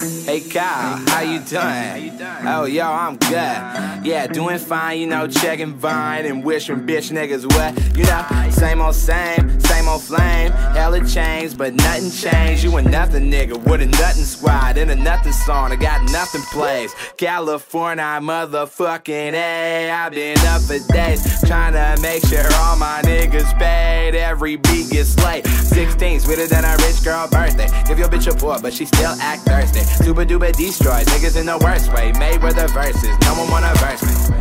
Hey Kyle, how you doing? Oh yo, I'm good. Yeah, doing fine, you know, checking Vine and wishing bitch niggas what? You know, same old same, same old flame. Hella changed, but nothing changed. You a nothing nigga with a nothing squad in a nothing song. I got nothing plays. California, motherfucking A. I've been up for days trying to make sure all my niggas paid. Every beat gets late. 16 sweeter than a rich girl birthday. Give your bitch a four, but she still act thirsty. Super duper destroyed, niggas in the worst way. Made with the verses, no one wanna verse me.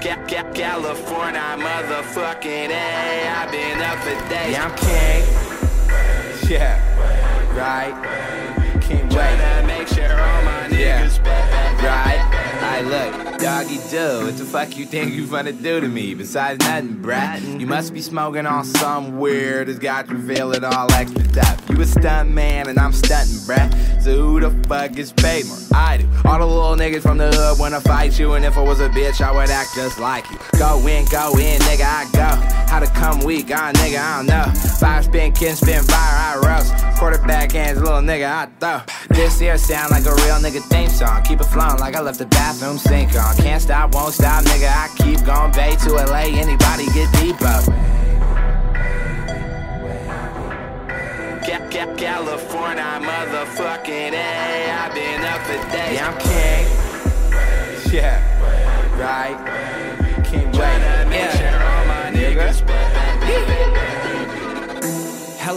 Ca- Ca- California, motherfucking A. I've been up for days. Yeah, I'm king. Yeah, right. Doggy do. What the fuck you think you finna do to me? Besides nothing, brat. You must be smoking on some weird that's got you feeling all extra tough. You a stunt man and I'm stunting, brat. So who the fuck is paid more? I do. All the little niggas from the hood wanna fight you, and if I was a bitch, I would act just like you. Go in, go in, nigga, I go. How to come weak, ah, nigga, I don't know. Five spin, kin spin, fire, I roast. Quarterback hands, little nigga, I. This here sound like a real nigga theme song. Keep it flowing like I left the bathroom sink on. Can't stop, won't stop, nigga, I keep going. Bay to LA, anybody get deep up. Ca- Ca- California, motherfucking A. I've been up for days. Yeah, I'm king. Yeah, right.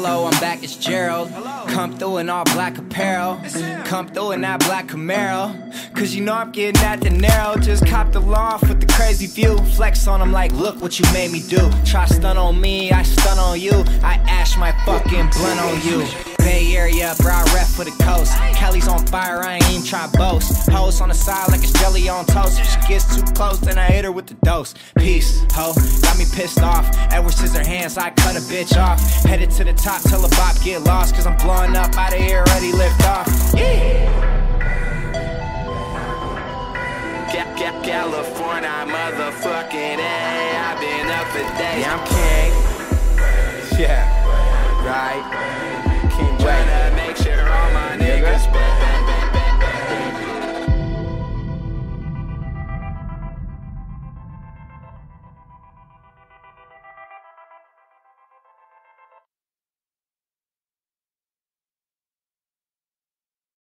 Hello, I'm back, it's Gerald. Come through in all black apparel. Come through in that black Camaro. Cause you know I'm getting that dinero. Just copped the loft with the crazy view. Flex on them like, look what you made me do. Try stun on me, I stun on you. I ash my fucking blunt on you. Bay Area, bro, I rep for the coast. Kelly's on fire, I ain't even try boast. Hoes on the side like it's jelly on toast. If she gets too close, then I hit her with the dose. Peace, ho, got me pissed off. Edward Scissorhands, I cut a bitch off. Headed to the top, tell a bop get lost. Cause I'm blowing up out of here, ready lift off. Yeah. Ca- Ca- California, motherfucking A. I've been up for days. Yeah, I'm king. Yeah, right? Can't wait.